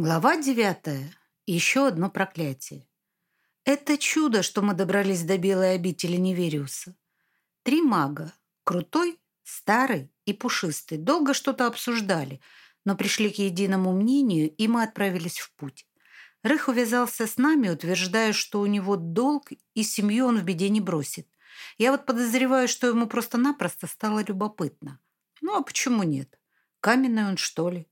Глава девятая. Еще одно проклятие. Это чудо, что мы добрались до белой обители Невериуса. Три мага. Крутой, старый и пушистый. Долго что-то обсуждали, но пришли к единому мнению, и мы отправились в путь. Рых увязался с нами, утверждая, что у него долг, и семью он в беде не бросит. Я вот подозреваю, что ему просто-напросто стало любопытно. Ну, а почему нет? Каменный он, что ли?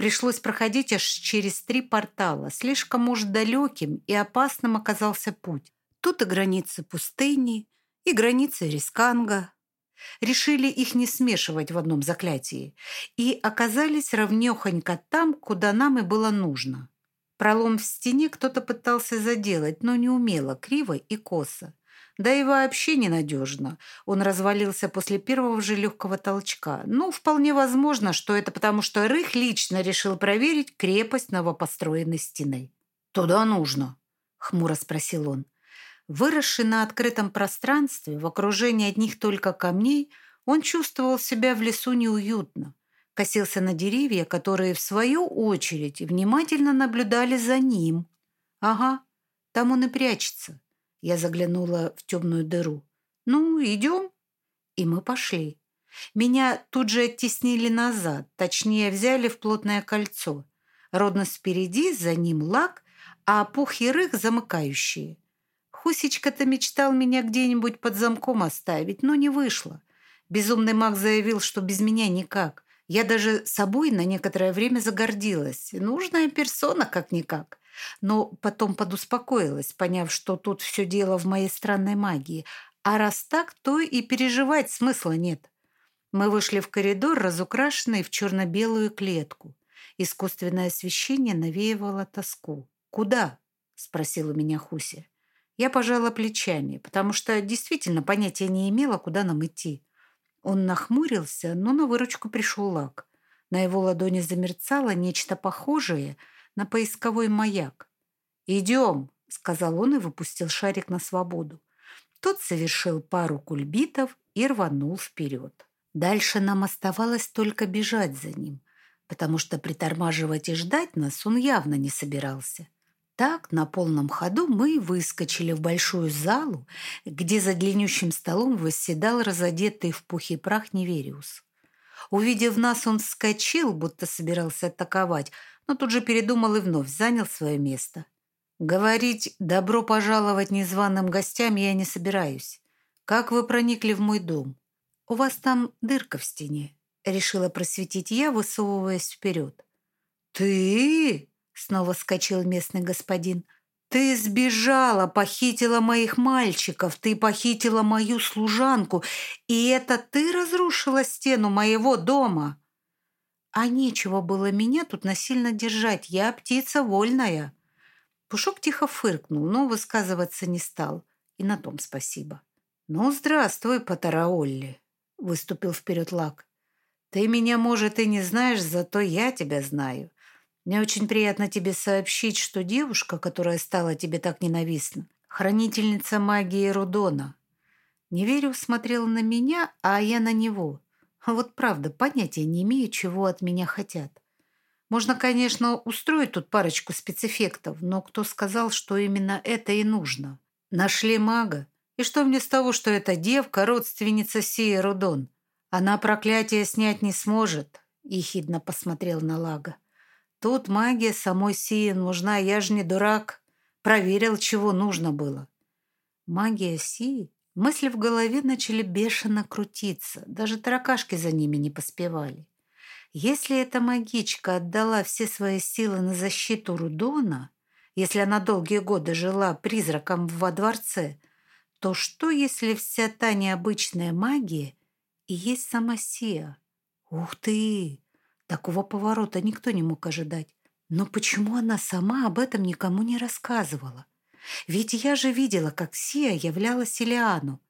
Пришлось проходить аж через три портала. Слишком уж далеким и опасным оказался путь. Тут и границы пустыни, и границы Рисканга. Решили их не смешивать в одном заклятии и оказались ровнёхонько там, куда нам и было нужно. Пролом в стене кто-то пытался заделать, но не умело, криво и косо. Да и вообще ненадежно. Он развалился после первого же легкого толчка. Ну, вполне возможно, что это потому, что Рых лично решил проверить крепость новопостроенной стены. «Туда нужно», — хмуро спросил он. Выросший на открытом пространстве, в окружении одних только камней, он чувствовал себя в лесу неуютно. Косился на деревья, которые, в свою очередь, внимательно наблюдали за ним. «Ага, там он и прячется». Я заглянула в темную дыру. «Ну, идем?» И мы пошли. Меня тут же оттеснили назад, точнее, взяли в плотное кольцо. Родность впереди, за ним лак, а пух и рых замыкающие. Хусечка-то мечтал меня где-нибудь под замком оставить, но не вышло. Безумный маг заявил, что без меня никак. Я даже собой на некоторое время загордилась. Нужная персона как-никак но потом подуспокоилась, поняв, что тут все дело в моей странной магии. А раз так, то и переживать смысла нет. Мы вышли в коридор, разукрашенный в черно-белую клетку. Искусственное освещение навеивало тоску. «Куда?» – спросила меня Хуся. Я пожала плечами, потому что действительно понятия не имела, куда нам идти. Он нахмурился, но на выручку пришел лак. На его ладони замерцало нечто похожее – на поисковой маяк. «Идем», — сказал он и выпустил шарик на свободу. Тот совершил пару кульбитов и рванул вперед. Дальше нам оставалось только бежать за ним, потому что притормаживать и ждать нас он явно не собирался. Так, на полном ходу мы выскочили в большую залу, где за длиннющим столом восседал разодетый в пух и прах Невериус. Увидев нас, он вскочил, будто собирался атаковать, но тут же передумал и вновь занял свое место. Говорить «добро пожаловать незваным гостям» я не собираюсь. Как вы проникли в мой дом? У вас там дырка в стене, решила просветить я, высовываясь вперед. Ты? Снова скачал местный господин. Ты сбежала, похитила моих мальчиков, ты похитила мою служанку, и это ты разрушила стену моего дома. А нечего было меня тут насильно держать. Я птица вольная. Пушок тихо фыркнул, но высказываться не стал. И на том спасибо. «Ну, здравствуй, Патараолли», — выступил вперед Лак. «Ты меня, может, и не знаешь, зато я тебя знаю. Мне очень приятно тебе сообщить, что девушка, которая стала тебе так ненавистна, хранительница магии Рудона. Неверю смотрел на меня, а я на него. А вот правда, понятия не имею, чего от меня хотят. Можно, конечно, устроить тут парочку спецэффектов, но кто сказал, что именно это и нужно? Нашли мага. И что мне с того, что эта девка родственница Сии Рудон? Она проклятие снять не сможет, ехидно посмотрел на Лага. Тут магия самой Сии нужна, я же не дурак. Проверил, чего нужно было. Магия Сии? Мысли в голове начали бешено крутиться, даже таракашки за ними не поспевали. Если эта магичка отдала все свои силы на защиту Рудона, если она долгие годы жила призраком во дворце, то что, если вся та необычная магия и есть сама Сия? Ух ты! Такого поворота никто не мог ожидать. Но почему она сама об этом никому не рассказывала? Ведь я же видела, как Сия являла Селиану.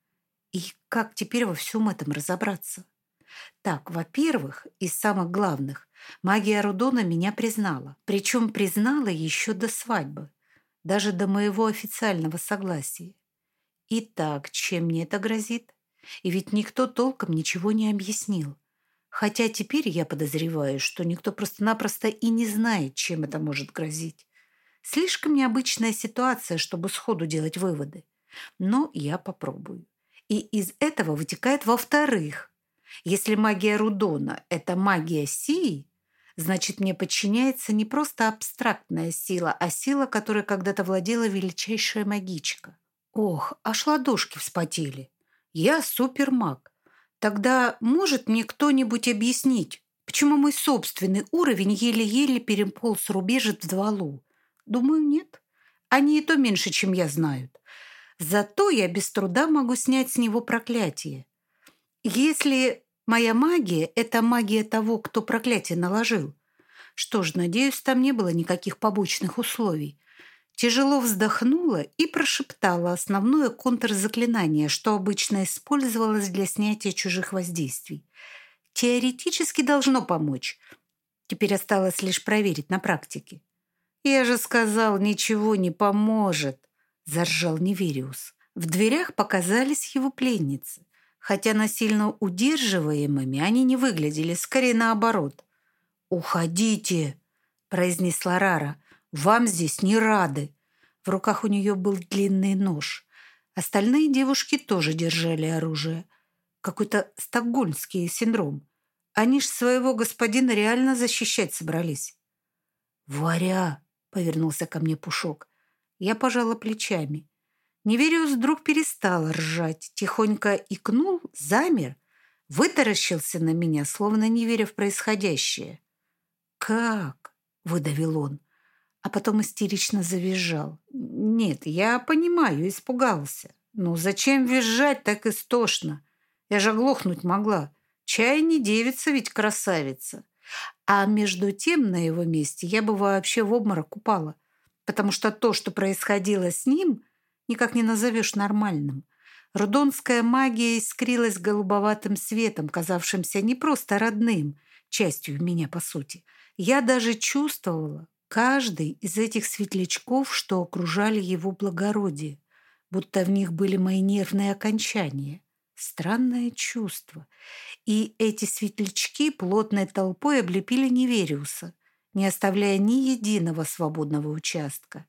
И как теперь во всем этом разобраться? Так, во-первых, из самых главных, магия Рудона меня признала. Причем признала еще до свадьбы, даже до моего официального согласия. Итак, чем мне это грозит? И ведь никто толком ничего не объяснил. Хотя теперь я подозреваю, что никто просто-напросто и не знает, чем это может грозить. Слишком необычная ситуация, чтобы сходу делать выводы. Но я попробую. И из этого вытекает во-вторых. Если магия Рудона – это магия Сии, значит, мне подчиняется не просто абстрактная сила, а сила, которой когда-то владела величайшая магичка. Ох, аж ладошки вспотели. Я супермаг. Тогда может мне кто-нибудь объяснить, почему мой собственный уровень еле-еле переполз рубежит в двалу? Думаю, нет. Они и то меньше, чем я, знают. Зато я без труда могу снять с него проклятие. Если моя магия – это магия того, кто проклятие наложил, что ж, надеюсь, там не было никаких побочных условий. Тяжело вздохнула и прошептала основное контрзаклинание, что обычно использовалось для снятия чужих воздействий. Теоретически должно помочь. Теперь осталось лишь проверить на практике. «Я же сказал, ничего не поможет», – заржал Невериус. В дверях показались его пленницы. Хотя насильно удерживаемыми они не выглядели, скорее наоборот. «Уходите», – произнесла Рара. Вам здесь не рады». В руках у нее был длинный нож. Остальные девушки тоже держали оружие. Какой-то стокгольмский синдром. Они ж своего господина реально защищать собрались. «Варя!» — повернулся ко мне Пушок. Я пожала плечами. Невериус вдруг перестал ржать, тихонько икнул, замер, вытаращился на меня, словно не веря в происходящее. «Как?» — выдавил он а потом истерично завизжал. Нет, я понимаю, испугался. Но зачем визжать так истошно? Я же глохнуть могла. Чай не девица ведь красавица. А между тем на его месте я бы вообще в обморок упала. Потому что то, что происходило с ним, никак не назовешь нормальным. Рудонская магия искрилась голубоватым светом, казавшимся не просто родным, частью меня, по сути. Я даже чувствовала, Каждый из этих светлячков, что окружали его благородие, будто в них были мои нервные окончания. Странное чувство. И эти светлячки плотной толпой облепили Невериуса, не оставляя ни единого свободного участка.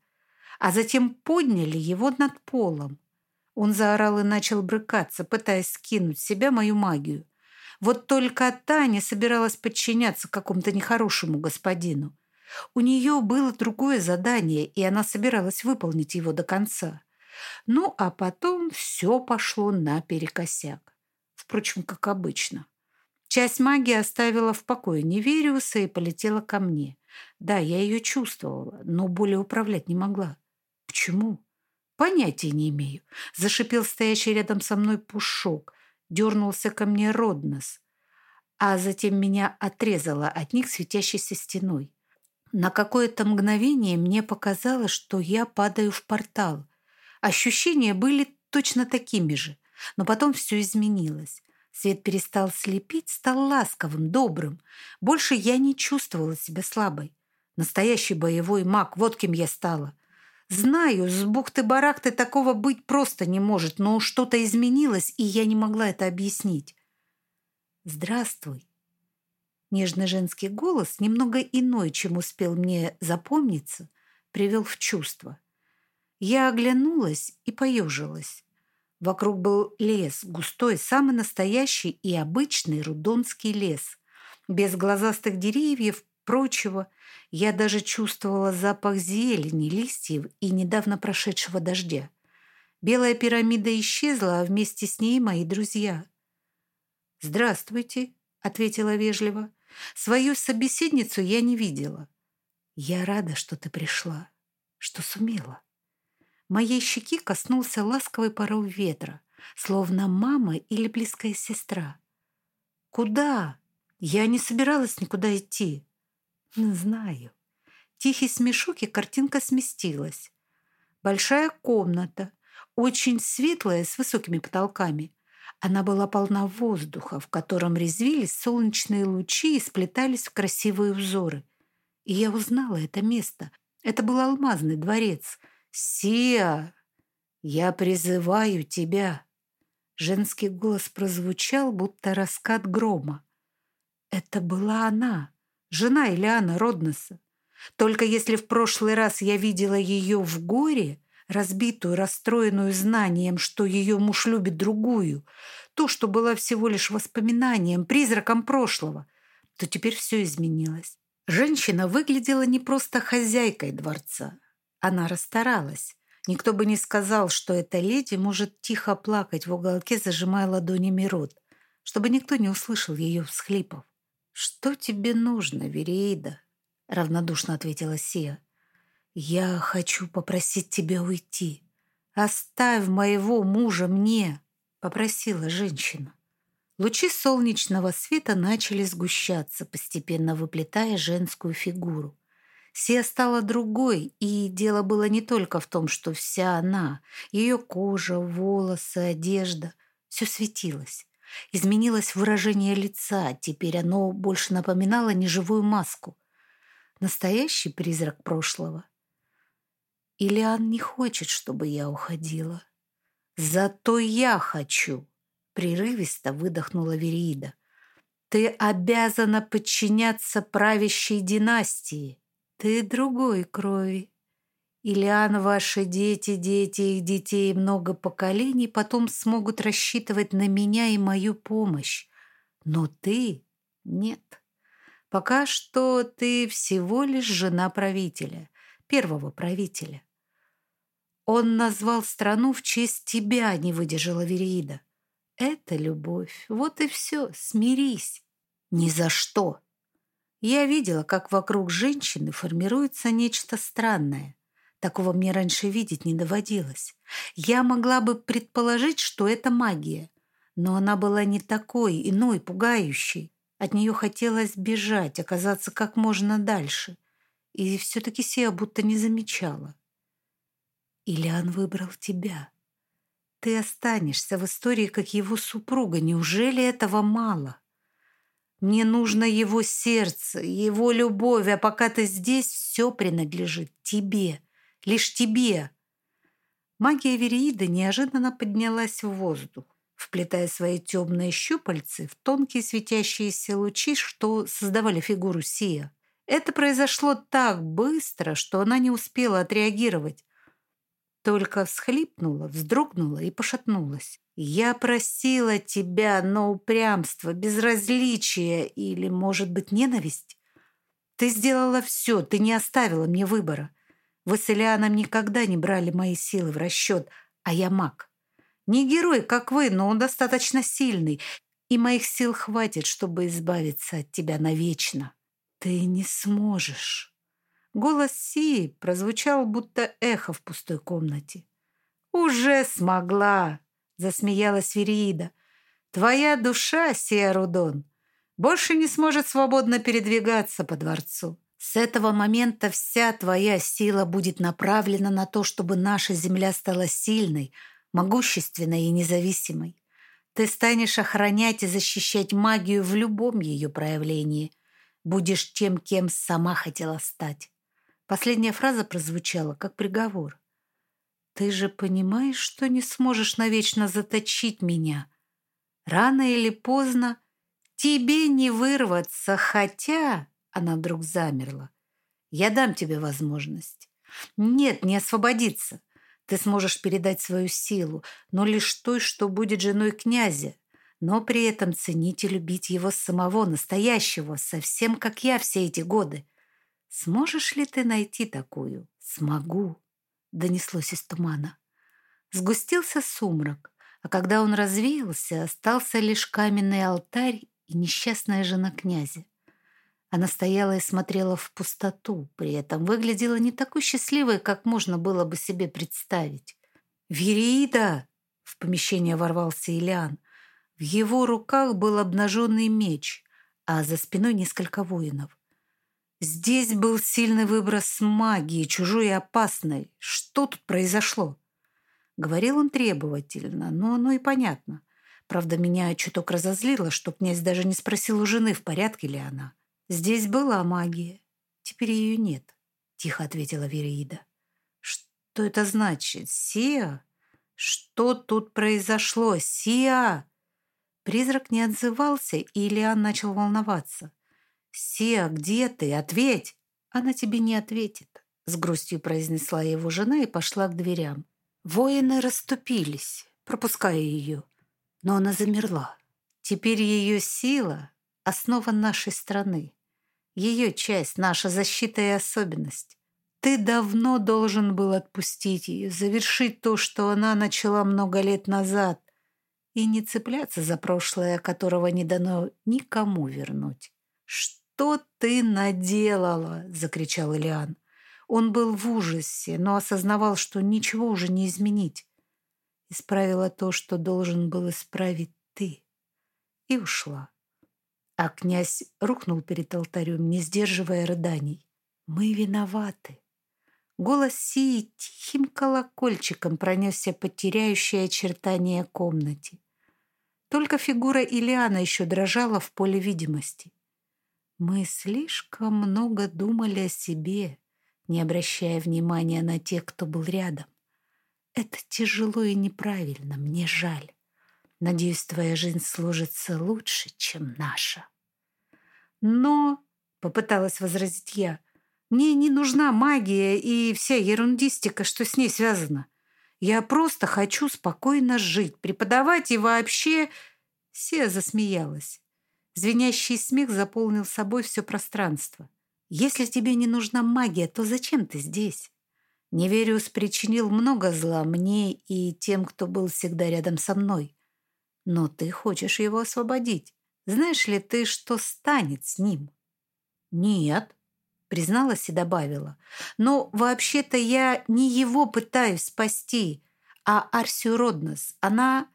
А затем подняли его над полом. Он заорал и начал брыкаться, пытаясь скинуть с себя мою магию. Вот только Таня собиралась подчиняться какому-то нехорошему господину. У нее было другое задание, и она собиралась выполнить его до конца. Ну, а потом все пошло наперекосяк. Впрочем, как обычно. Часть магии оставила в покое Невериуса и полетела ко мне. Да, я ее чувствовала, но более управлять не могла. Почему? Понятия не имею. Зашипел стоящий рядом со мной пушок. Дернулся ко мне Роднос. А затем меня отрезало от них светящейся стеной. На какое-то мгновение мне показалось, что я падаю в портал. Ощущения были точно такими же, но потом все изменилось. Свет перестал слепить, стал ласковым, добрым. Больше я не чувствовала себя слабой. Настоящий боевой маг, вот кем я стала. Знаю, с бухты-барахты такого быть просто не может, но что-то изменилось, и я не могла это объяснить. «Здравствуй», Нежный женский голос, немного иной, чем успел мне запомниться, привел в чувство. Я оглянулась и поежилась. Вокруг был лес, густой, самый настоящий и обычный рудонский лес. Без глазастых деревьев, прочего, я даже чувствовала запах зелени, листьев и недавно прошедшего дождя. Белая пирамида исчезла, а вместе с ней мои друзья. «Здравствуйте», — ответила вежливо. Свою собеседницу я не видела. Я рада, что ты пришла, что сумела. Моей щеки коснулся ласковый порыв ветра, словно мама или близкая сестра. Куда? Я не собиралась никуда идти. Знаю. Тихий смешок, и картинка сместилась. Большая комната, очень светлая, с высокими потолками. Она была полна воздуха, в котором резвились солнечные лучи и сплетались в красивые узоры. И я узнала это место. Это был алмазный дворец. «Сия, я призываю тебя!» Женский голос прозвучал, будто раскат грома. Это была она, жена Ильяна Роднеса. Только если в прошлый раз я видела ее в горе, разбитую, расстроенную знанием, что ее муж любит другую, то, что было всего лишь воспоминанием, призраком прошлого, то теперь все изменилось. Женщина выглядела не просто хозяйкой дворца. Она расстаралась. Никто бы не сказал, что эта леди может тихо плакать в уголке, зажимая ладонями рот, чтобы никто не услышал ее всхлипов. «Что тебе нужно, Вереида?» — равнодушно ответила Сия. «Я хочу попросить тебя уйти. Оставь моего мужа мне», — попросила женщина. Лучи солнечного света начали сгущаться, постепенно выплетая женскую фигуру. Сия стала другой, и дело было не только в том, что вся она, ее кожа, волосы, одежда, все светилось. Изменилось выражение лица, теперь оно больше напоминало неживую маску. Настоящий призрак прошлого. Илиан не хочет, чтобы я уходила. Зато я хочу, прерывисто выдохнула Вериида. Ты обязана подчиняться правящей династии. Ты другой крови. Ильян, ваши дети, дети их детей, много поколений потом смогут рассчитывать на меня и мою помощь. Но ты нет. Пока что ты всего лишь жена правителя, первого правителя. Он назвал страну в честь тебя, не выдержала Вериида. Это любовь. Вот и все. Смирись. Ни за что. Я видела, как вокруг женщины формируется нечто странное. Такого мне раньше видеть не доводилось. Я могла бы предположить, что это магия, но она была не такой, иной, пугающей. От нее хотелось бежать, оказаться как можно дальше. И все-таки Сия будто не замечала. Ильян выбрал тебя. Ты останешься в истории как его супруга. Неужели этого мало? Мне нужно его сердце, его любовь, а пока ты здесь, все принадлежит тебе, лишь тебе. Магия Вериида неожиданно поднялась в воздух, вплетая свои темные щупальцы в тонкие светящиеся лучи, что создавали фигуру Сия. Это произошло так быстро, что она не успела отреагировать, только всхлипнула, вздрогнула и пошатнулась. «Я просила тебя, но упрямство, безразличие или, может быть, ненависть? Ты сделала все, ты не оставила мне выбора. Вы с Ильяном никогда не брали мои силы в расчет, а я маг. Не герой, как вы, но он достаточно сильный, и моих сил хватит, чтобы избавиться от тебя навечно. Ты не сможешь». Голос Си прозвучал, будто эхо в пустой комнате. «Уже смогла!» — засмеялась Вериида. «Твоя душа, Сия Рудон, больше не сможет свободно передвигаться по дворцу. С этого момента вся твоя сила будет направлена на то, чтобы наша земля стала сильной, могущественной и независимой. Ты станешь охранять и защищать магию в любом ее проявлении. Будешь тем, кем сама хотела стать. Последняя фраза прозвучала, как приговор. «Ты же понимаешь, что не сможешь навечно заточить меня? Рано или поздно тебе не вырваться, хотя...» Она вдруг замерла. «Я дам тебе возможность. Нет, не освободиться. Ты сможешь передать свою силу, но лишь той, что будет женой князя, но при этом ценить и любить его самого, настоящего, совсем как я все эти годы. «Сможешь ли ты найти такую?» «Смогу», — донеслось из тумана. Сгустился сумрак, а когда он развеялся, остался лишь каменный алтарь и несчастная жена князя. Она стояла и смотрела в пустоту, при этом выглядела не такой счастливой, как можно было бы себе представить. «Верида!» — в помещение ворвался Ильян. В его руках был обнаженный меч, а за спиной несколько воинов. Здесь был сильный выброс магии, чужой и опасной. Что тут произошло? Говорил он требовательно, но оно и понятно. Правда, меня чуток разозлило, что князь даже не спросил у жены, в порядке ли она. Здесь была магия. Теперь ее нет, тихо ответила Вереида. Что это значит? Сия? Что тут произошло? Сия? Призрак не отзывался, и Ильян начал волноваться. «Сия, где ты? Ответь!» «Она тебе не ответит», — с грустью произнесла его жена и пошла к дверям. Воины расступились, пропуская ее, но она замерла. Теперь ее сила — основа нашей страны. Ее часть, наша защита и особенность. Ты давно должен был отпустить ее, завершить то, что она начала много лет назад, и не цепляться за прошлое, которого не дано никому вернуть. «Что ты наделала?» — закричал Ильян. Он был в ужасе, но осознавал, что ничего уже не изменить. Исправила то, что должен был исправить ты. И ушла. А князь рухнул перед алтарем, не сдерживая рыданий. «Мы виноваты». Голос Сии тихим колокольчиком пронесся по теряющей очертания комнате. Только фигура Ильяна еще дрожала в поле видимости. Мы слишком много думали о себе, не обращая внимания на тех, кто был рядом. Это тяжело и неправильно, мне жаль. Надеюсь, твоя жизнь сложится лучше, чем наша. Но, — попыталась возразить я, — мне не нужна магия и вся ерундистика, что с ней связана. Я просто хочу спокойно жить, преподавать и вообще... Сия засмеялась. Звенящий смех заполнил собой все пространство. «Если тебе не нужна магия, то зачем ты здесь?» Невериус причинил много зла мне и тем, кто был всегда рядом со мной. Но ты хочешь его освободить. Знаешь ли ты, что станет с ним? Нет, призналась и добавила. Но вообще-то я не его пытаюсь спасти, а Арсию Роднос. Она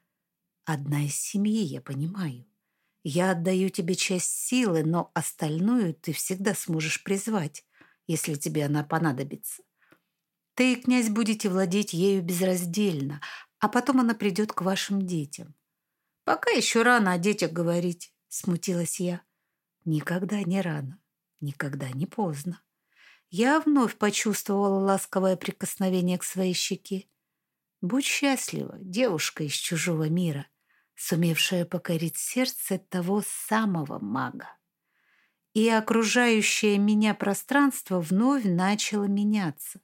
одна из семьи, я понимаю. Я отдаю тебе часть силы, но остальную ты всегда сможешь призвать, если тебе она понадобится. Ты и князь будете владеть ею безраздельно, а потом она придет к вашим детям. Пока еще рано о детях говорить. Смутилась я. Никогда не рано, никогда не поздно. Я вновь почувствовала ласковое прикосновение к своей щеке. Будь счастлива, девушка из чужого мира, сумевшая покорить сердце того самого мага. И окружающее меня пространство вновь начало меняться.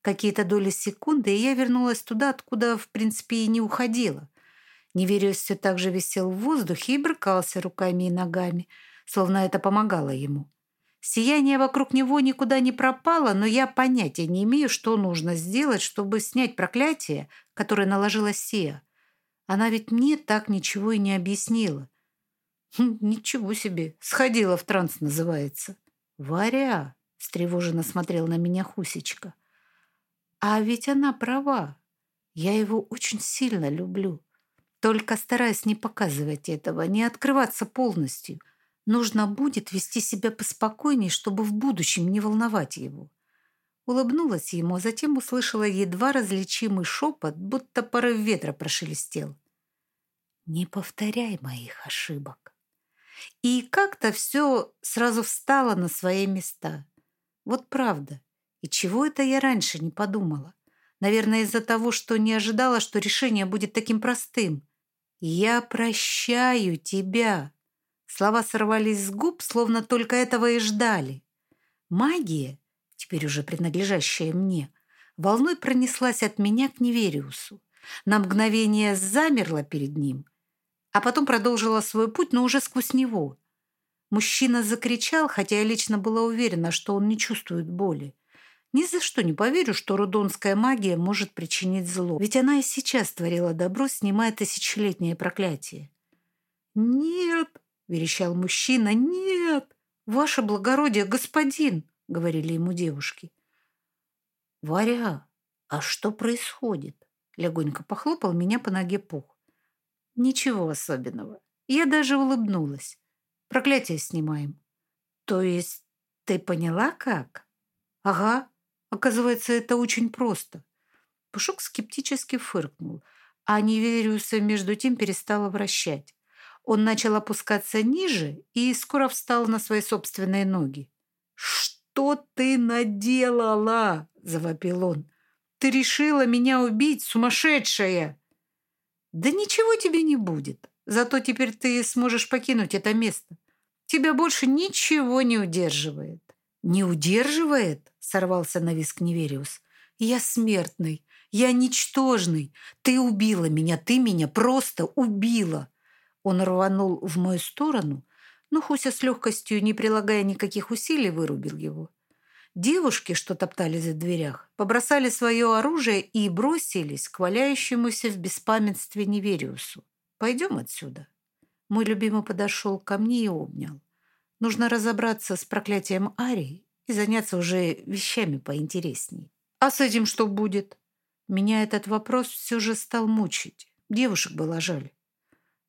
Какие-то доли секунды, и я вернулась туда, откуда, в принципе, и не уходила. Невериус все так же висел в воздухе и брыкался руками и ногами, словно это помогало ему. Сияние вокруг него никуда не пропало, но я понятия не имею, что нужно сделать, чтобы снять проклятие, которое наложила Сия. Она ведь мне так ничего и не объяснила. Хм, ничего себе, сходила в транс, называется. Варя, встревоженно смотрел на меня Хусечка. А ведь она права. Я его очень сильно люблю. Только стараясь не показывать этого, не открываться полностью. Нужно будет вести себя поспокойнее, чтобы в будущем не волновать его. Улыбнулась ему, а затем услышала едва различимый шепот, будто порыв ветра прошелестел. «Не повторяй моих ошибок». И как-то все сразу встало на свои места. Вот правда. И чего это я раньше не подумала? Наверное, из-за того, что не ожидала, что решение будет таким простым. «Я прощаю тебя!» Слова сорвались с губ, словно только этого и ждали. Магия, теперь уже принадлежащая мне, волной пронеслась от меня к Невериусу. На мгновение замерла перед ним, а потом продолжила свой путь, но уже сквозь него. Мужчина закричал, хотя я лично была уверена, что он не чувствует боли. Ни за что не поверю, что рудонская магия может причинить зло. Ведь она и сейчас творила добро, снимая тысячелетнее проклятие. «Нет!» — верещал мужчина. «Нет! Ваше благородие, господин!» — говорили ему девушки. «Варя, а что происходит?» Легонько похлопал меня по ноге пух. «Ничего особенного. Я даже улыбнулась. Проклятие снимаем». «То есть ты поняла, как?» «Ага. Оказывается, это очень просто. Пушок скептически фыркнул, а Невериуса между тем перестала вращать. Он начал опускаться ниже и скоро встал на свои собственные ноги. «Что ты наделала?» – завопил он. «Ты решила меня убить, сумасшедшая!» «Да ничего тебе не будет», Зато теперь ты сможешь покинуть это место. Тебя больше ничего не удерживает». «Не удерживает?» — сорвался на виск Невериус. «Я смертный. Я ничтожный. Ты убила меня. Ты меня просто убила». Он рванул в мою сторону, но Хуся с легкостью, не прилагая никаких усилий, вырубил его. Девушки, что топтались в дверях, побросали свое оружие и бросились к валяющемуся в беспамятстве Невериусу. «Пойдем отсюда». Мой любимый подошел ко мне и обнял. Нужно разобраться с проклятием Арии и заняться уже вещами поинтересней. А с этим что будет? Меня этот вопрос все же стал мучить. Девушек было жаль.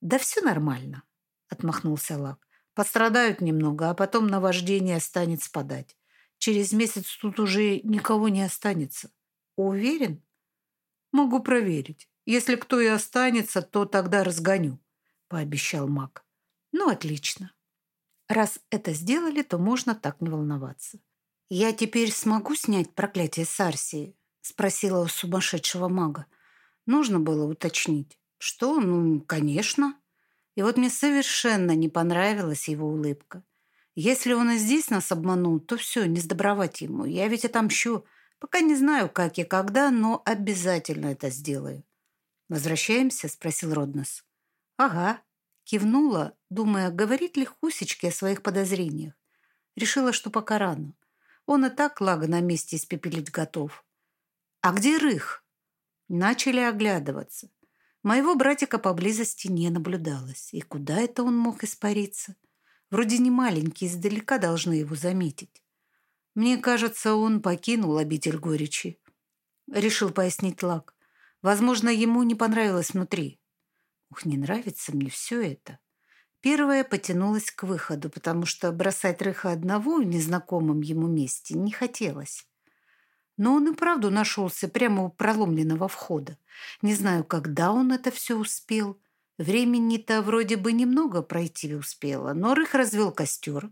Да все нормально, отмахнулся Лак. Пострадают немного, а потом наваждение станет спадать. Через месяц тут уже никого не останется. Уверен? Могу проверить. Если кто и останется, то тогда разгоню, пообещал маг. Ну, отлично. Раз это сделали, то можно так не волноваться. «Я теперь смогу снять проклятие Сарсии?» — спросила у сумасшедшего мага. Нужно было уточнить. «Что? Ну, конечно». И вот мне совершенно не понравилась его улыбка. Если он и здесь нас обманул, то все, не сдобровать ему. Я ведь отомщу. Пока не знаю, как и когда, но обязательно это сделаю. «Возвращаемся?» — спросил Роднос. «Ага», Кивнула, думая, говорит ли Хусечке о своих подозрениях. Решила, что пока рано. Он и так Лага на месте испепелить готов. «А где Рых?» Начали оглядываться. Моего братика поблизости не наблюдалось. И куда это он мог испариться? Вроде не маленький, издалека должны его заметить. Мне кажется, он покинул обитель горечи. Решил пояснить Лак. Возможно, ему не понравилось внутри. Ух, не нравится мне все это. Первая потянулась к выходу, потому что бросать Рыха одного в незнакомом ему месте не хотелось. Но он и правду нашелся прямо у проломленного входа. Не знаю, когда он это все успел. Времени-то вроде бы немного пройти успело, но Рых развел костер,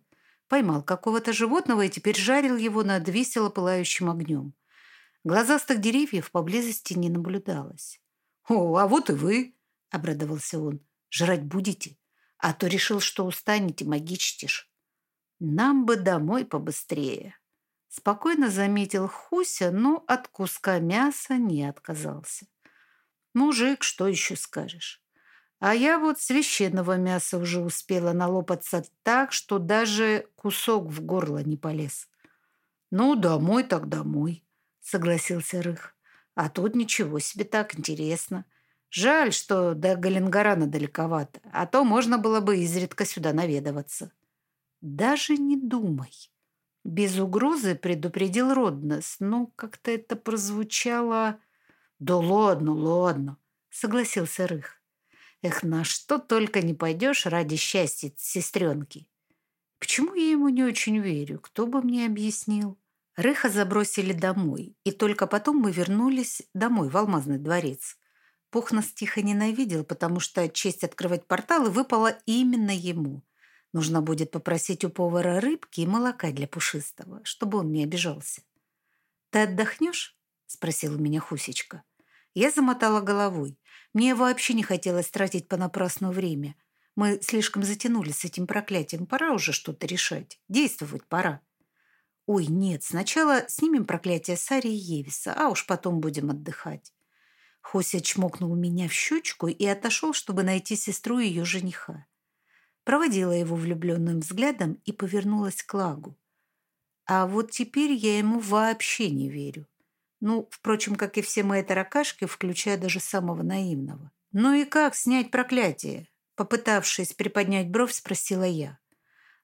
поймал какого-то животного и теперь жарил его над весело пылающим огнем. Глазастых деревьев поблизости не наблюдалось. «О, а вот и вы!» обрадовался он. «Жрать будете? А то решил, что устанете, магичтишь». «Нам бы домой побыстрее», — спокойно заметил Хуся, но от куска мяса не отказался. «Мужик, что еще скажешь?» А я вот священного мяса уже успела налопаться так, что даже кусок в горло не полез. «Ну, домой так домой», — согласился Рых. «А тут ничего себе так интересно. Жаль, что до Галенгарана далековато, а то можно было бы изредка сюда наведываться. Даже не думай. Без угрозы предупредил Роднос, но как-то это прозвучало... Да ладно, ладно, согласился Рых. Эх, на что только не пойдешь ради счастья сестренки. Почему я ему не очень верю? Кто бы мне объяснил? Рыха забросили домой, и только потом мы вернулись домой, в Алмазный дворец. Пух нас тихо ненавидел, потому что честь открывать порталы выпала именно ему. Нужно будет попросить у повара рыбки и молока для пушистого, чтобы он не обижался. «Ты отдохнешь?» – спросил у меня Хусечка. Я замотала головой. Мне вообще не хотелось тратить понапрасну время. Мы слишком затянулись с этим проклятием. Пора уже что-то решать. Действовать пора. Ой, нет, сначала снимем проклятие Сари и Евиса, а уж потом будем отдыхать. Хося чмокнул меня в щечку и отошел, чтобы найти сестру и ее жениха. Проводила его влюбленным взглядом и повернулась к Лагу. А вот теперь я ему вообще не верю. Ну, впрочем, как и все мои таракашки, включая даже самого наивного. «Ну и как снять проклятие?» Попытавшись приподнять бровь, спросила я.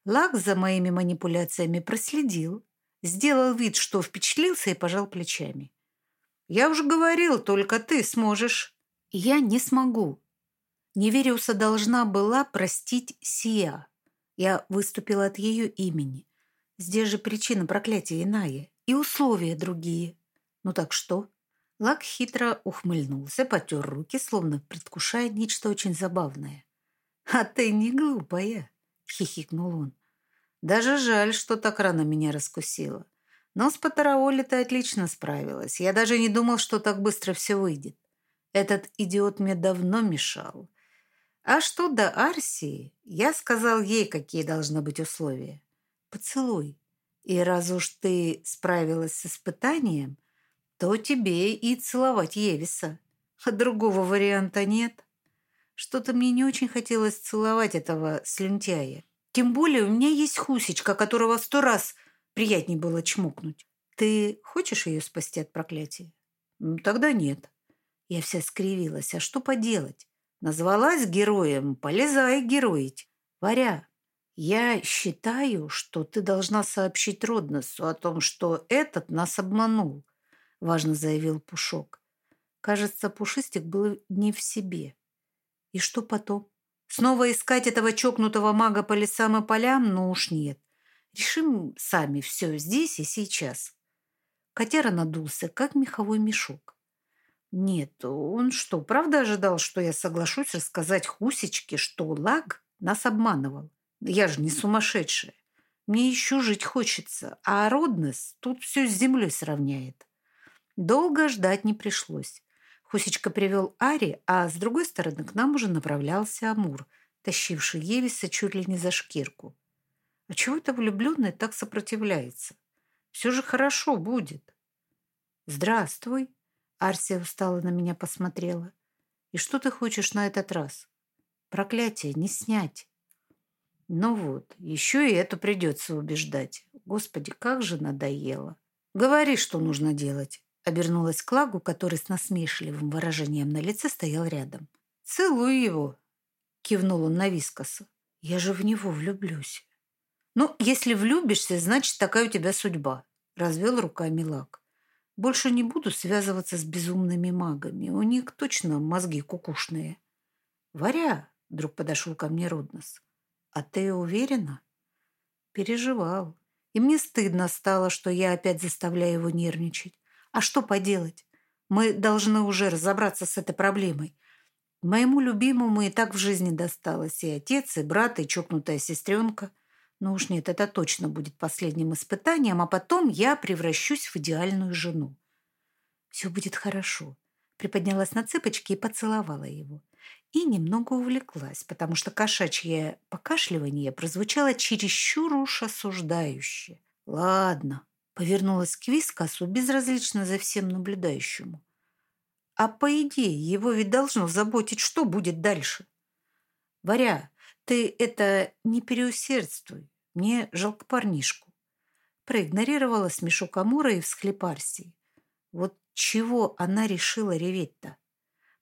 Лак за моими манипуляциями проследил, сделал вид, что впечатлился и пожал плечами. Я уже говорил, только ты сможешь. Я не смогу. Невериуса должна была простить Сия. Я выступила от ее имени. Здесь же причина проклятия иная и условия другие. Ну так что? Лак хитро ухмыльнулся, потер руки, словно предвкушая нечто очень забавное. «А ты не глупая», — хихикнул он. «Даже жаль, что так рано меня раскусила. Но с Патараоли ты отлично справилась. Я даже не думал, что так быстро все выйдет. Этот идиот мне давно мешал. А что до Арсии, я сказал ей, какие должны быть условия. Поцелуй. И раз уж ты справилась с испытанием, то тебе и целовать Евиса. А другого варианта нет. Что-то мне не очень хотелось целовать этого слюнтяя. Тем более у меня есть Хусечка, которого сто раз приятнее было чмокнуть. Ты хочешь ее спасти от проклятия? Тогда нет. Я вся скривилась. А что поделать? Назвалась героем, полезай героить. Варя, я считаю, что ты должна сообщить Родносу о том, что этот нас обманул, важно заявил Пушок. Кажется, Пушистик был не в себе. И что потом? Снова искать этого чокнутого мага по лесам и полям? Ну уж нет. Решим сами все здесь и сейчас. Котяра надулся, как меховой мешок. Нет, он что, правда ожидал, что я соглашусь рассказать Хусечке, что Лаг нас обманывал? Я же не сумасшедшая. Мне еще жить хочется, а Роднес тут все с землей сравняет. Долго ждать не пришлось. Хусечка привел Ари, а с другой стороны к нам уже направлялся Амур, тащивший Евиса чуть ли не за шкирку. А чего это влюбленный так сопротивляется? Все же хорошо будет. Здравствуй. Арсия устало на меня посмотрела. И что ты хочешь на этот раз? Проклятие не снять. Ну вот, еще и эту придется убеждать. Господи, как же надоело. Говори, что нужно делать. Обернулась к Лагу, который с насмешливым выражением на лице стоял рядом. «Целуй его!» — кивнул он на Вискоса. «Я же в него влюблюсь». «Ну, если влюбишься, значит, такая у тебя судьба», — развел руками Лаг. «Больше не буду связываться с безумными магами. У них точно мозги кукушные». «Варя!» — вдруг подошел ко мне Роднос. «А ты уверена?» Переживал. И мне стыдно стало, что я опять заставляю его нервничать. А что поделать? Мы должны уже разобраться с этой проблемой. Моему любимому и так в жизни досталось и отец, и брат, и чокнутая сестренка. Ну уж нет, это точно будет последним испытанием, а потом я превращусь в идеальную жену. Все будет хорошо. Приподнялась на цыпочки и поцеловала его и немного увлеклась, потому что кошачье покашливание прозвучало чересчур уж осуждающе. «Ладно», — повернулась к Вискасу, безразлично за всем наблюдающему. «А по идее, его ведь должно заботить, что будет дальше». «Варя, ты это не переусердствуй. Мне жалко парнишку». Проигнорировала смешок Амура и всхлип Арсии. Вот чего она решила реветь-то?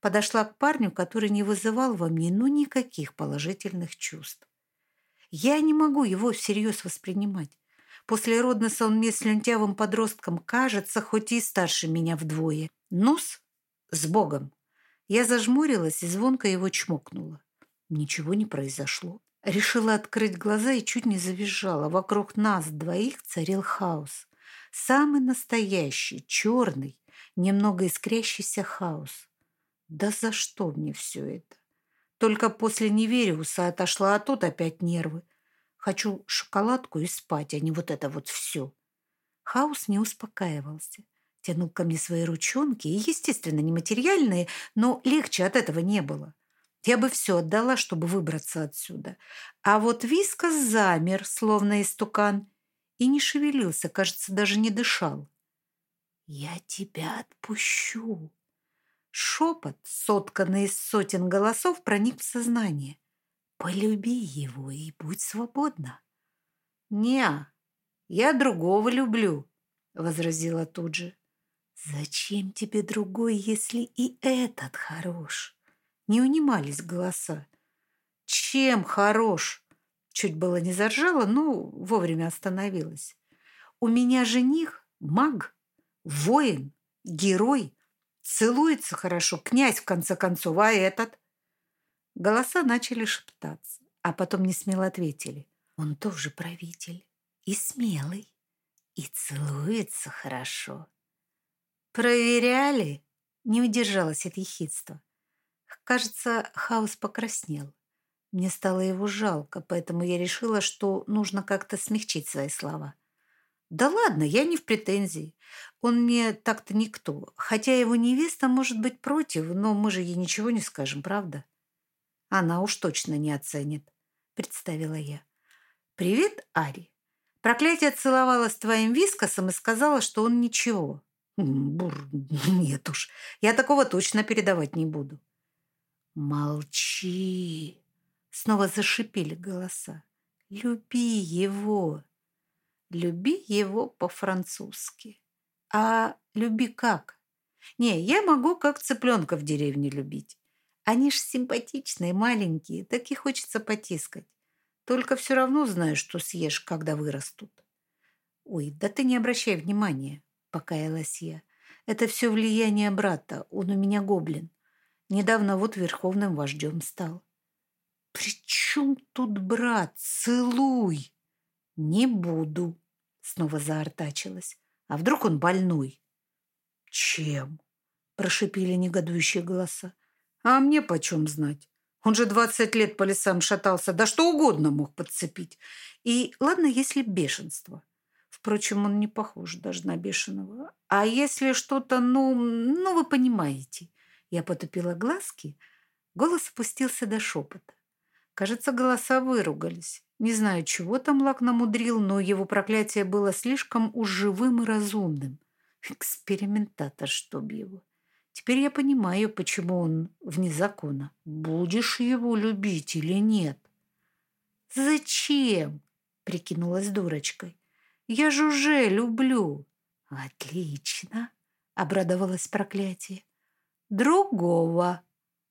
подошла к парню, который не вызывал во мне ну никаких положительных чувств. Я не могу его всерьез воспринимать. После Роднеса он мне с лентявым подростком кажется, хоть и старше меня вдвое. Нус с Богом. Я зажмурилась и звонко его чмокнула. Ничего не произошло. Решила открыть глаза и чуть не завизжала. Вокруг нас двоих царил хаос. Самый настоящий, черный, немного искрящийся хаос. Да за что мне все это? Только после Невериуса отошла, а тут опять нервы. Хочу шоколадку и спать, а не вот это вот все. Хаус не успокаивался. Тянул ко мне свои ручонки, и, естественно, нематериальные, но легче от этого не было. Я бы все отдала, чтобы выбраться отсюда. А вот Вискас замер, словно истукан, и не шевелился, кажется, даже не дышал. «Я тебя отпущу», Шепот, сотканный из сотен голосов, проник в сознание. «Полюби его и будь свободна». «Не, я другого люблю», — возразила тут же. «Зачем тебе другой, если и этот хорош?» Не унимались голоса. «Чем хорош?» Чуть было не заржала, но вовремя остановилась. «У меня жених маг, воин, герой, Целуется хорошо, князь, в конце концов, а этот? Голоса начали шептаться, а потом не смело ответили. Он тоже правитель и смелый, и целуется хорошо. Проверяли? Не удержалась от ехидства. Кажется, Хаус покраснел. Мне стало его жалко, поэтому я решила, что нужно как-то смягчить свои слова. Да ладно, я не в претензии. Он мне так-то никто. Хотя его невеста может быть против, но мы же ей ничего не скажем, правда? Она уж точно не оценит, представила я. Привет, Ари. Проклятие целовала с твоим вискосом и сказала, что он ничего. Бур, нет уж, я такого точно передавать не буду. Молчи. Снова зашипели голоса. Люби его. Люби его по-французски. А люби как? Не, я могу как цыпленка в деревне любить. Они ж симпатичные, маленькие, так и хочется потискать. Только все равно знаю, что съешь, когда вырастут. Ой, да ты не обращай внимания, покаялась я. Это все влияние брата, он у меня гоблин. Недавно вот верховным вождем стал. «При чем тут брат? Целуй!» «Не буду», — снова заортачилась. «А вдруг он больной?» «Чем?» — прошипели негодующие голоса. «А мне почем знать? Он же двадцать лет по лесам шатался, да что угодно мог подцепить. И ладно, если бешенство. Впрочем, он не похож даже на бешеного. А если что-то, ну, ну, вы понимаете». Я потупила глазки, голос опустился до шепота. Кажется, голоса выругались. Не знаю, чего там Лак намудрил, но его проклятие было слишком уж живым и разумным. Экспериментатор, чтоб его. Теперь я понимаю, почему он вне закона. Будешь его любить или нет? Зачем? Прикинулась дурочкой. Я же уже люблю. Отлично, обрадовалась проклятие. Другого,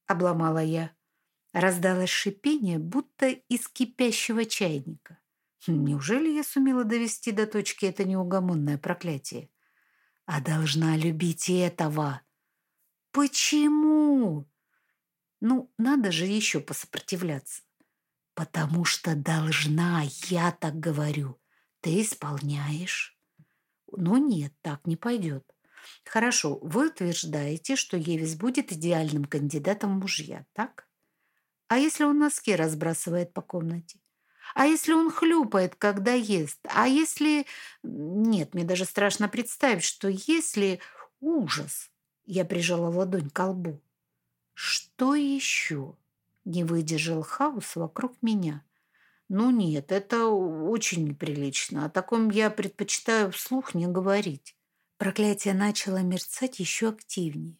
обломала я. Раздалось шипение, будто из кипящего чайника. Неужели я сумела довести до точки это неугомонное проклятие? А должна любить этого. Почему? Ну, надо же еще посопротивляться. Потому что должна, я так говорю. Ты исполняешь. Ну нет, так не пойдет. Хорошо, вы утверждаете, что Евис будет идеальным кандидатом в мужья, так? А если он носки разбрасывает по комнате? А если он хлюпает, когда ест? А если... Нет, мне даже страшно представить, что если... Ужас! Я прижала ладонь к лбу. Что еще? Не выдержал хаос вокруг меня. Ну нет, это очень неприлично. О таком я предпочитаю вслух не говорить. Проклятие начало мерцать еще активнее.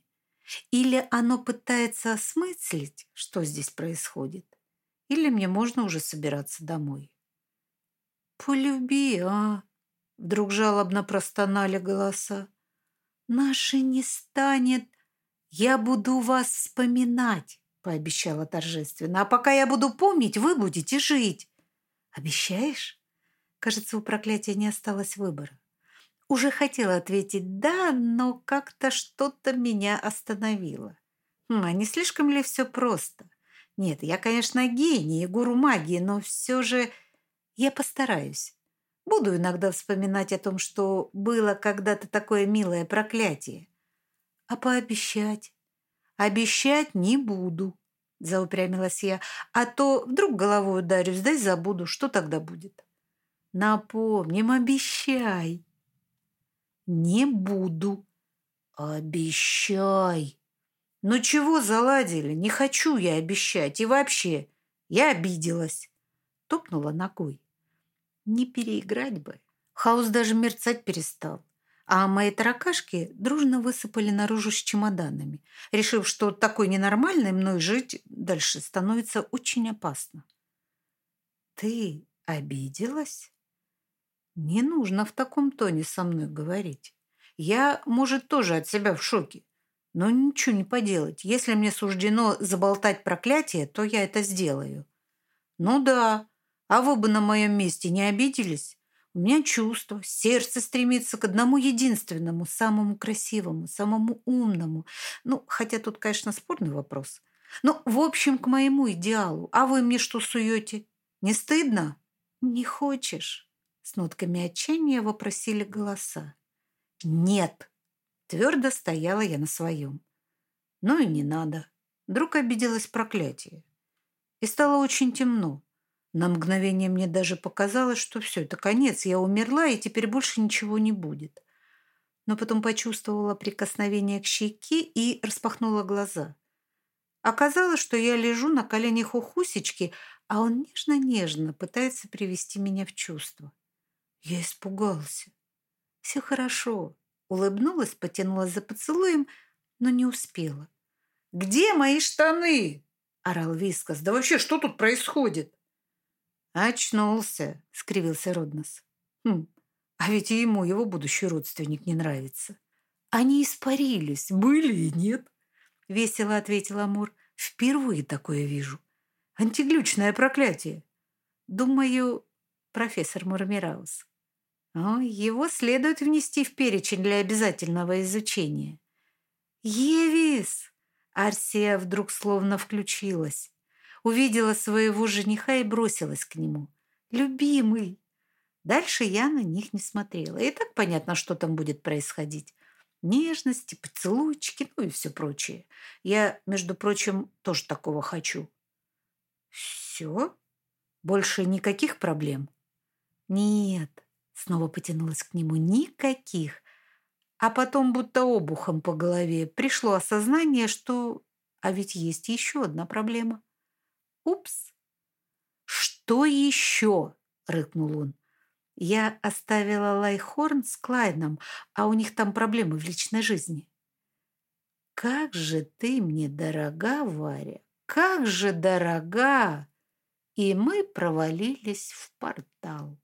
Или оно пытается осмыслить, что здесь происходит, или мне можно уже собираться домой. «Полюби, а!» — вдруг жалобно простонали голоса. «Наши не станет, я буду вас вспоминать», — пообещала торжественно. «А пока я буду помнить, вы будете жить». «Обещаешь?» Кажется, у проклятия не осталось выбора. Уже хотела ответить «да», но как-то что-то меня остановило. Хм, а не слишком ли все просто? Нет, я, конечно, гений и гуру магии, но все же я постараюсь. Буду иногда вспоминать о том, что было когда-то такое милое проклятие. А пообещать? Обещать не буду, заупрямилась я. А то вдруг головой ударюсь, да и забуду, что тогда будет. Напомним, обещай. «Не буду». «Обещай». «Ну чего заладили? Не хочу я обещать. И вообще, я обиделась». Топнула ногой. Не переиграть бы. Хаос даже мерцать перестал. А мои таракашки дружно высыпали наружу с чемоданами, решив, что такой ненормальной мной жить дальше становится очень опасно. «Ты обиделась?» Не нужно в таком тоне со мной говорить. Я, может, тоже от себя в шоке. Но ничего не поделать. Если мне суждено заболтать проклятие, то я это сделаю. Ну да, а вы бы на моем месте не обиделись? У меня чувство, сердце стремится к одному единственному, самому красивому, самому умному. Ну, хотя тут, конечно, спорный вопрос. Ну, в общем, к моему идеалу. А вы мне что суете? Не стыдно? Не хочешь? С нотками отчаяния вопросили голоса. «Нет!» Твердо стояла я на своем. Ну и не надо. Вдруг обиделось проклятие. И стало очень темно. На мгновение мне даже показалось, что все, это конец, я умерла, и теперь больше ничего не будет. Но потом почувствовала прикосновение к щеке и распахнула глаза. Оказалось, что я лежу на коленях у Хусечки, а он нежно-нежно пытается привести меня в чувство. Я испугался. Все хорошо. Улыбнулась, потянулась за поцелуем, но не успела. «Где мои штаны?» – орал Вискас. «Да вообще, что тут происходит?» «Очнулся», – скривился Роднос. «Хм, а ведь и ему его будущий родственник не нравится». «Они испарились, были и нет», – весело ответил Амур. «Впервые такое вижу. Антиглючное проклятие. Думаю, профессор Мармираус. О, его следует внести в перечень для обязательного изучения». «Евис!» Арсия вдруг словно включилась. Увидела своего жениха и бросилась к нему. «Любимый!» Дальше я на них не смотрела. И так понятно, что там будет происходить. Нежности, поцелуйчики, ну и все прочее. Я, между прочим, тоже такого хочу. Все? Больше никаких проблем? Нет, снова потянулась к нему. Никаких. А потом будто обухом по голове пришло осознание, что... А ведь есть еще одна проблема. Упс! Что еще? Рыкнул он. Я оставила Лайхорн с Клайном, а у них там проблемы в личной жизни. Как же ты мне дорога, Варя, как же дорога! И мы провалились в портал.